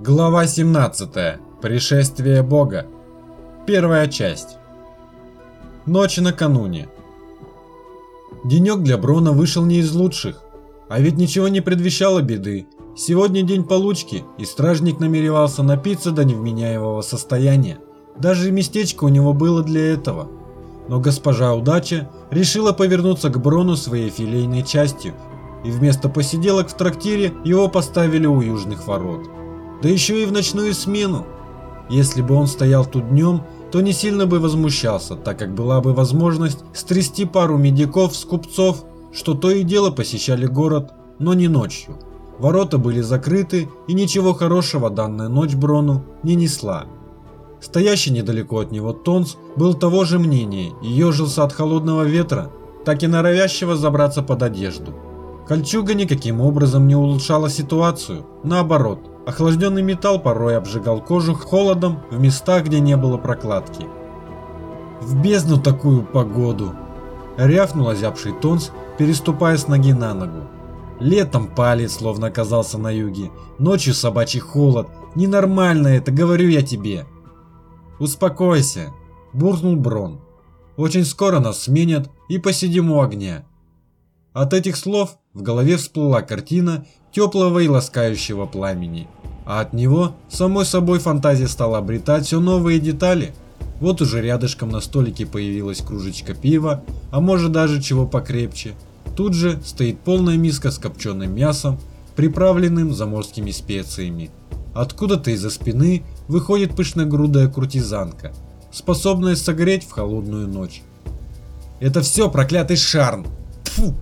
Глава 17. Пришествие Бога. Первая часть. Ночь накануне. Денек для Брона вышел не из лучших, а ведь ничего не предвещало беды. Сегодня день получки, и стражник намеревался напиться до невменяемого состояния. Даже местечко у него было для этого. Но госпожа Удача решила повернуться к Брону своей филейной частью, и вместо посиделок в трактире его поставили у южных ворот да еще и в ночную смену. Если бы он стоял тут днем, то не сильно бы возмущался, так как была бы возможность стрясти пару медиков с купцов, что то и дело посещали город, но не ночью. Ворота были закрыты, и ничего хорошего данная ночь Брону не несла. Стоящий недалеко от него Тонс был того же мнения и ежился от холодного ветра, так и норовящего забраться под одежду. Кольчуга никаким образом не улучшала ситуацию, наоборот – Охлажденный металл порой обжигал кожу холодом в местах, где не было прокладки. «В бездну такую погоду!» – рявкнул озябший Тонс, переступая с ноги на ногу. Летом палец словно оказался на юге, ночью собачий холод. Ненормально это, говорю я тебе. Успокойся, буркнул Брон. Очень скоро нас сменят и посидим у огня. От этих слов в голове всплыла картина теплого и ласкающего пламени а от него самой собой фантазия стала обретать все новые детали. Вот уже рядышком на столике появилась кружечка пива, а может даже чего покрепче. Тут же стоит полная миска с копченым мясом, приправленным заморскими специями. Откуда-то из-за спины выходит пышногрудая куртизанка, способная согреть в холодную ночь. Это все проклятый шарм! Тфу!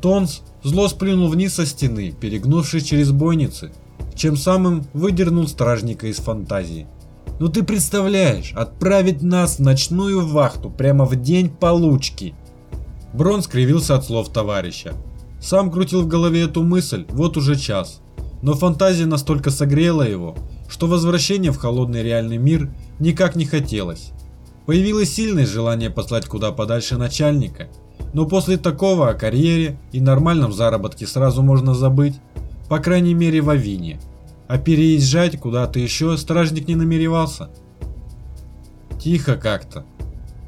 Тонс зло сплюнул вниз со стены, перегнувшись через бойницы, чем самым выдернул стражника из фантазии. Ну ты представляешь, отправить нас в ночную вахту прямо в день получки. Брон скривился от слов товарища. Сам крутил в голове эту мысль вот уже час. Но фантазия настолько согрела его, что возвращение в холодный реальный мир никак не хотелось. Появилось сильное желание послать куда подальше начальника, но после такого о карьере и нормальном заработке сразу можно забыть, по крайней мере в Авине а переезжать куда-то еще стражник не намеревался. Тихо как-то,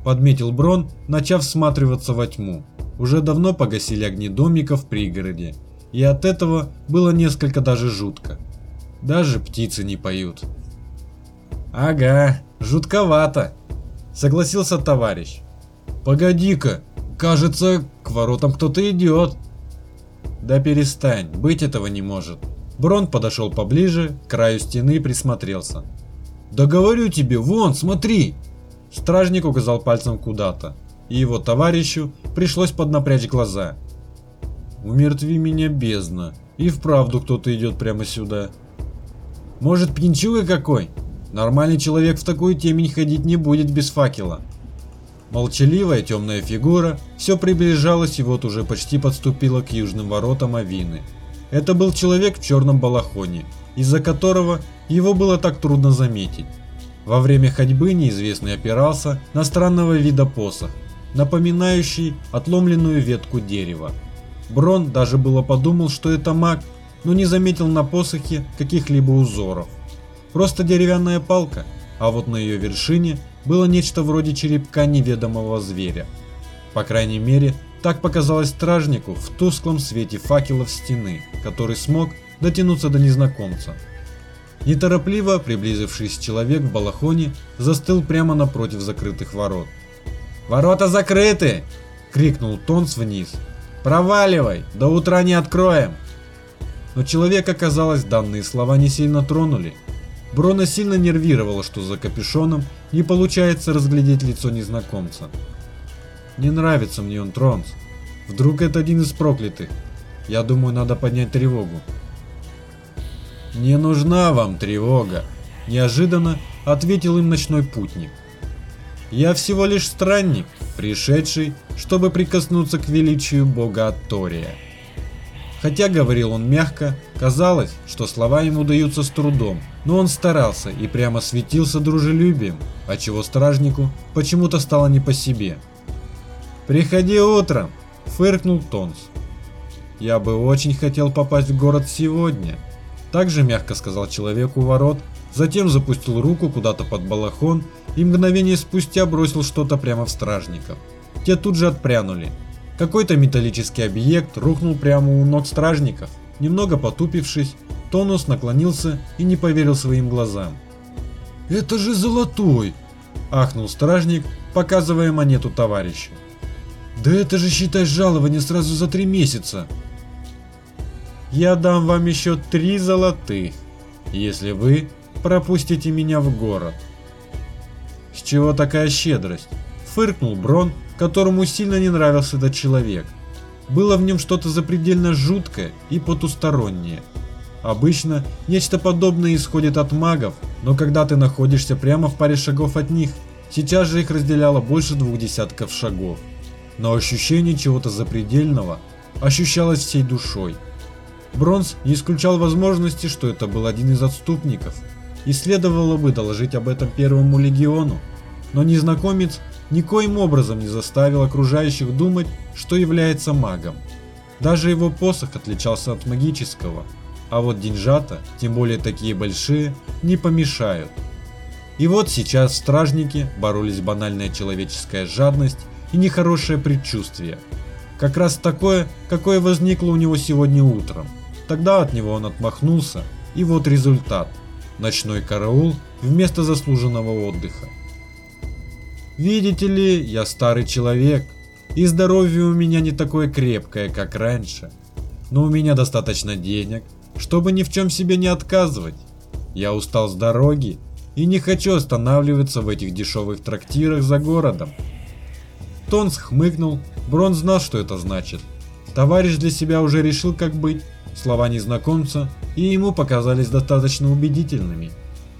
подметил Брон, начав всматриваться во тьму. Уже давно погасили огни домиков в пригороде, и от этого было несколько даже жутко. Даже птицы не поют. Ага, жутковато, согласился товарищ. Погоди-ка, кажется, к воротам кто-то идет. Да перестань, быть этого не может. Брон подошел поближе, к краю стены и присмотрелся. «Да говорю тебе, вон, смотри!» Стражник указал пальцем куда-то, и его товарищу пришлось поднапрячь глаза. «Умертви меня бездна, и вправду кто-то идет прямо сюда». «Может, пьянчуга какой? Нормальный человек в такую темень ходить не будет без факела». Молчаливая темная фигура все приближалась и вот уже почти подступила к южным воротам Авины. Это был человек в черном балахоне, из-за которого его было так трудно заметить. Во время ходьбы неизвестный опирался на странного вида посох, напоминающий отломленную ветку дерева. Брон даже было подумал, что это маг, но не заметил на посохе каких-либо узоров. Просто деревянная палка, а вот на ее вершине было нечто вроде черепка неведомого зверя. По крайней мере, так показалось стражнику в тусклом свете факелов стены, который смог дотянуться до незнакомца. Неторопливо приблизившийся человек в балахоне застыл прямо напротив закрытых ворот. «Ворота закрыты!» – крикнул Тонс вниз. «Проваливай! До утра не откроем!» Но человека, казалось, данные слова не сильно тронули. Брона сильно нервировало, что за капюшоном не получается разглядеть лицо незнакомца. Не нравится мне он, Тронс. Вдруг это один из проклятых. Я думаю, надо поднять тревогу. Не нужна вам тревога, неожиданно ответил им ночной путник. Я всего лишь странник, пришедший, чтобы прикоснуться к величию бога Атория. Хотя говорил он мягко, казалось, что слова ему даются с трудом, но он старался и прямо светился дружелюбием, отчего стражнику почему-то стало не по себе. «Приходи утром!» – фыркнул Тонс. «Я бы очень хотел попасть в город сегодня», – Также мягко сказал человеку у ворот, затем запустил руку куда-то под балахон и мгновение спустя бросил что-то прямо в стражников. Те тут же отпрянули. Какой-то металлический объект рухнул прямо у ног стражников. Немного потупившись, Тонус наклонился и не поверил своим глазам. «Это же золотой!» – ахнул стражник, показывая монету товарищу. «Да это же считай жалование сразу за три месяца!» «Я дам вам еще три золотых, если вы пропустите меня в город». «С чего такая щедрость?» – фыркнул Брон, которому сильно не нравился этот человек. Было в нем что-то запредельно жуткое и потустороннее. Обычно нечто подобное исходит от магов, но когда ты находишься прямо в паре шагов от них, сейчас же их разделяло больше двух десятков шагов. Но ощущение чего-то запредельного ощущалось всей душой. Бронз не исключал возможности, что это был один из отступников, и следовало бы доложить об этом первому легиону, но незнакомец никоим образом не заставил окружающих думать, что является магом. Даже его посох отличался от магического – а вот деньжата, тем более такие большие, не помешают. И вот сейчас стражники боролись банальная человеческая жадность и нехорошее предчувствие. Как раз такое, какое возникло у него сегодня утром. Тогда от него он отмахнулся, и вот результат. Ночной караул вместо заслуженного отдыха. Видите ли, я старый человек, и здоровье у меня не такое крепкое, как раньше. Но у меня достаточно денег, чтобы ни в чем себе не отказывать. Я устал с дороги и не хочу останавливаться в этих дешевых трактирах за городом. Тонс хмыкнул, Брон знал, что это значит. Товарищ для себя уже решил, как быть. Слова незнакомца и ему показались достаточно убедительными.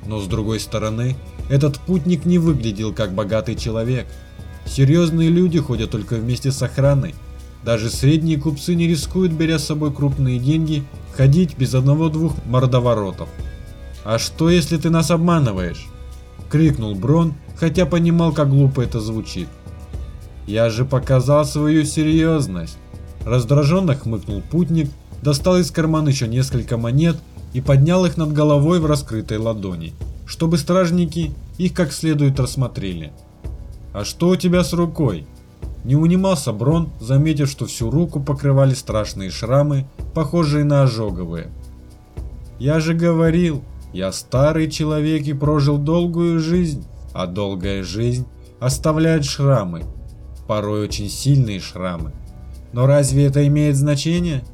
Но с другой стороны, этот путник не выглядел как богатый человек. Серьезные люди ходят только вместе с охраной. Даже средние купцы не рискуют, беря с собой крупные деньги ходить без одного-двух мордоворотов. «А что, если ты нас обманываешь?» – крикнул Брон, хотя понимал, как глупо это звучит. «Я же показал свою серьезность!» Раздраженно хмыкнул путник, достал из кармана еще несколько монет и поднял их над головой в раскрытой ладони, чтобы стражники их как следует рассмотрели. «А что у тебя с рукой?» Не унимался Брон, заметив, что всю руку покрывали страшные шрамы, похожие на ожоговые. «Я же говорил, я старый человек и прожил долгую жизнь, а долгая жизнь оставляет шрамы, порой очень сильные шрамы. Но разве это имеет значение?»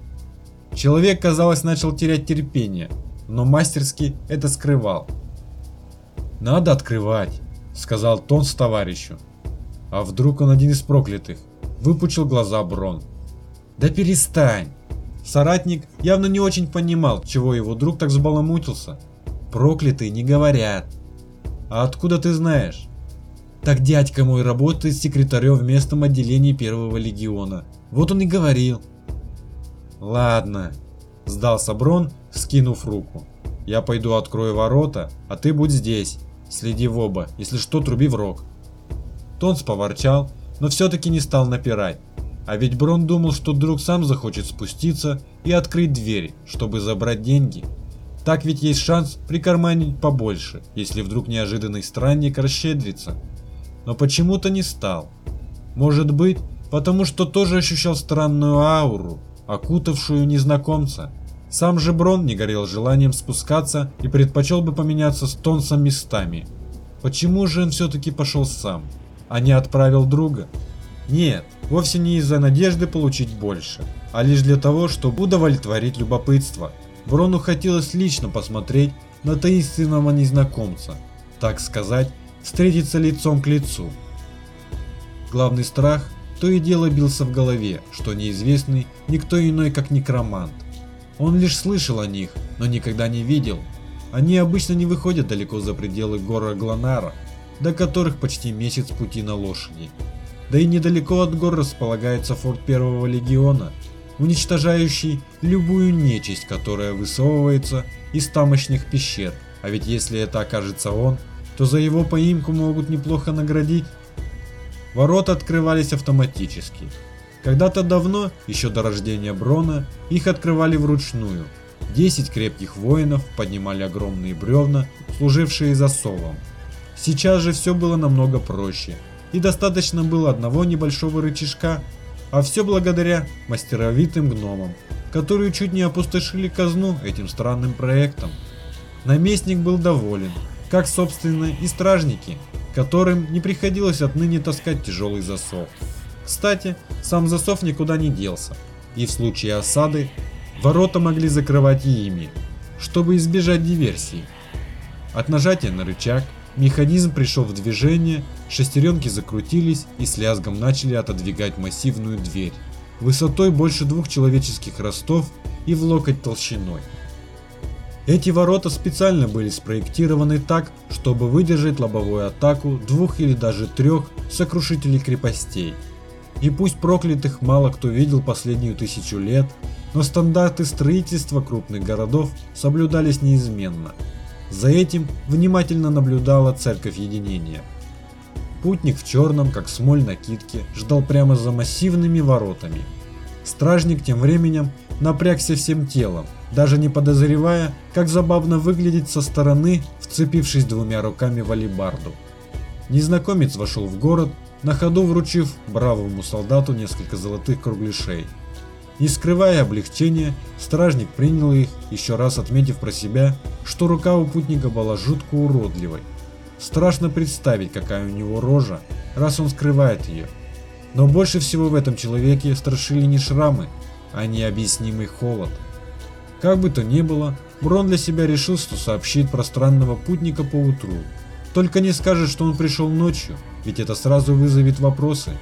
Человек, казалось, начал терять терпение, но мастерски это скрывал. «Надо открывать», — сказал Тонс товарищу. А вдруг он один из проклятых? Выпучил глаза Брон. Да перестань! Соратник явно не очень понимал, чего его друг так забаламутился. Проклятые не говорят. А откуда ты знаешь? Так дядька мой работает секретарем в местном отделении первого легиона. Вот он и говорил. Ладно, сдался Брон, скинув руку. Я пойду открою ворота, а ты будь здесь. Следи в оба, если что, труби в рог. Тонс поворчал, но все-таки не стал напирать. А ведь Брон думал, что друг сам захочет спуститься и открыть двери, чтобы забрать деньги. Так ведь есть шанс прикарманить побольше, если вдруг неожиданный странник расщедрится. Но почему-то не стал. Может быть, потому что тоже ощущал странную ауру, окутавшую незнакомца. Сам же Брон не горел желанием спускаться и предпочел бы поменяться с Тонсом местами. Почему же он все-таки пошел сам? а не отправил друга? Нет, вовсе не из-за надежды получить больше, а лишь для того, чтобы удовлетворить любопытство. Брону хотелось лично посмотреть на таинственного незнакомца, так сказать, встретиться лицом к лицу. Главный страх то и дело бился в голове, что неизвестный никто иной, как некромант. Он лишь слышал о них, но никогда не видел. Они обычно не выходят далеко за пределы гора Глонара, до которых почти месяц пути на лошади. Да и недалеко от гор располагается форт первого легиона, уничтожающий любую нечисть, которая высовывается из тамошних пещер. А ведь если это окажется он, то за его поимку могут неплохо наградить. Ворота открывались автоматически. Когда-то давно, еще до рождения Брона, их открывали вручную. Десять крепких воинов поднимали огромные бревна, служившие засовом. Сейчас же все было намного проще, и достаточно было одного небольшого рычажка, а все благодаря мастеровитым гномам, которые чуть не опустошили казну этим странным проектом. Наместник был доволен, как собственно и стражники, которым не приходилось отныне таскать тяжелый засов. Кстати, сам засов никуда не делся, и в случае осады ворота могли закрывать и ими, чтобы избежать диверсии. От нажатия на рычаг механизм пришел в движение, шестеренки закрутились и с лязгом начали отодвигать массивную дверь, высотой больше двух человеческих ростов и в локоть толщиной. Эти ворота специально были спроектированы так, чтобы выдержать лобовую атаку двух или даже трех сокрушителей крепостей. И пусть проклятых мало кто видел последнюю тысячу лет, но стандарты строительства крупных городов соблюдались неизменно. За этим внимательно наблюдала Церковь Единения. Путник в черном, как смоль накидке, ждал прямо за массивными воротами. Стражник тем временем напрягся всем телом, даже не подозревая, как забавно выглядеть со стороны, вцепившись двумя руками в алибарду. Незнакомец вошел в город, на ходу вручив бравому солдату несколько золотых кругляшей. Не скрывая облегчения, стражник принял их, еще раз отметив про себя, что рука у путника была жутко уродливой. Страшно представить, какая у него рожа, раз он скрывает ее. Но больше всего в этом человеке страшили не шрамы, а необъяснимый холод – как бы то ни было, Брон для себя решил, что сообщит про странного путника по утру. Только не скажет, что он пришел ночью, ведь это сразу вызовет вопросы,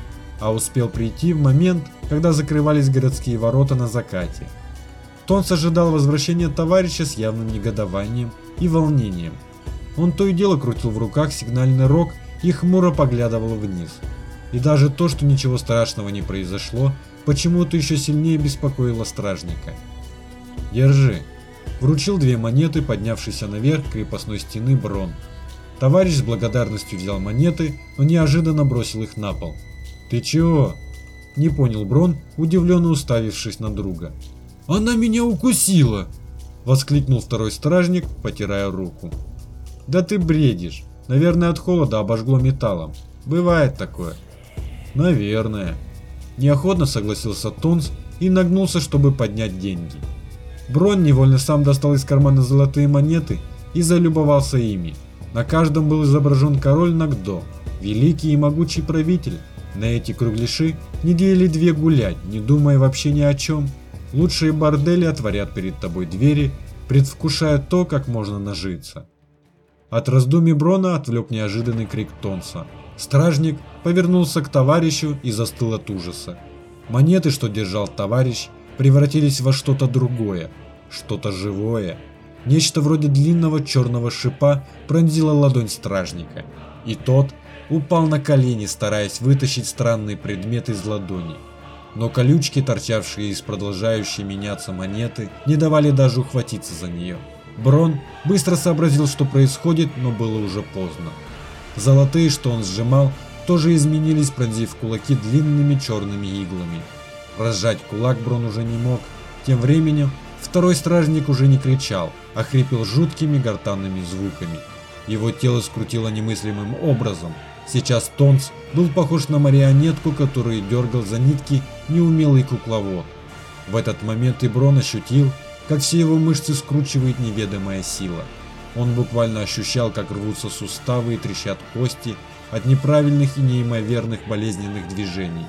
а успел прийти в момент, когда закрывались городские ворота на закате. Тонс ожидал возвращения товарища с явным негодованием и волнением. Он то и дело крутил в руках сигнальный рог и хмуро поглядывал вниз. И даже то, что ничего страшного не произошло, почему-то еще сильнее беспокоило стражника. Держи. Вручил две монеты, поднявшийся наверх крепостной стены Брон. Товарищ с благодарностью взял монеты, но неожиданно бросил их на пол. Ты чего? Не понял Брон, удивленно уставившись на друга. Она меня укусила! Воскликнул второй стражник, потирая руку. Да ты бредишь. Наверное, от холода обожгло металлом. Бывает такое. Наверное. Неохотно согласился Тонс и нагнулся, чтобы поднять деньги. Брон невольно сам достал из кармана золотые монеты и залюбовался ими. На каждом был изображен король Нагдо, великий и могучий правитель. На эти кругляши недели две гулять, не думая вообще ни о чем. Лучшие бордели отворят перед тобой двери, предвкушая то, как можно нажиться. От раздумий Брона отвлек неожиданный крик Тонса. Стражник повернулся к товарищу и застыл от ужаса. Монеты, что держал товарищ, превратились во что-то другое, что-то живое. Нечто вроде длинного черного шипа пронзило ладонь стражника, и тот упал на колени, стараясь вытащить странный предмет из ладони. Но колючки, торчавшие из продолжающей меняться монеты, не давали даже ухватиться за нее. Брон быстро сообразил, что происходит, но было уже поздно. Золотые, что он сжимал, тоже изменились, пронзив кулаки длинными черными иглами. Разжать кулак Брон уже не мог. Тем временем второй стражник уже не кричал, а хрипел жуткими гортанными звуками. Его тело скрутило немыслимым образом. Сейчас Тонс был похож на марионетку, которую дергал за нитки неумелый кукловод. В этот момент и Брон ощутил, как все его мышцы скручивает неведомая сила. Он буквально ощущал, как рвутся суставы и трещат кости от неправильных и неимоверных болезненных движений.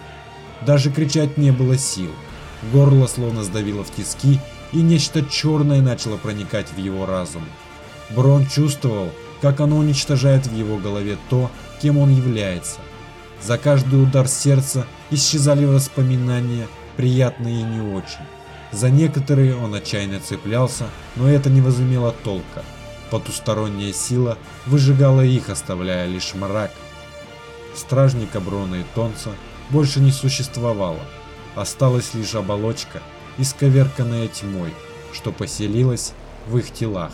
Даже кричать не было сил. Горло словно сдавило в тиски, и нечто черное начало проникать в его разум. Брон чувствовал, как оно уничтожает в его голове то, кем он является. За каждый удар сердца исчезали воспоминания, приятные и не очень. За некоторые он отчаянно цеплялся, но это не возымело толка. Потусторонняя сила выжигала их, оставляя лишь мрак. Стражника Брона и Тонца больше не существовало. Осталась лишь оболочка, исковерканная тьмой, что поселилась в их телах.